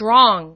strong.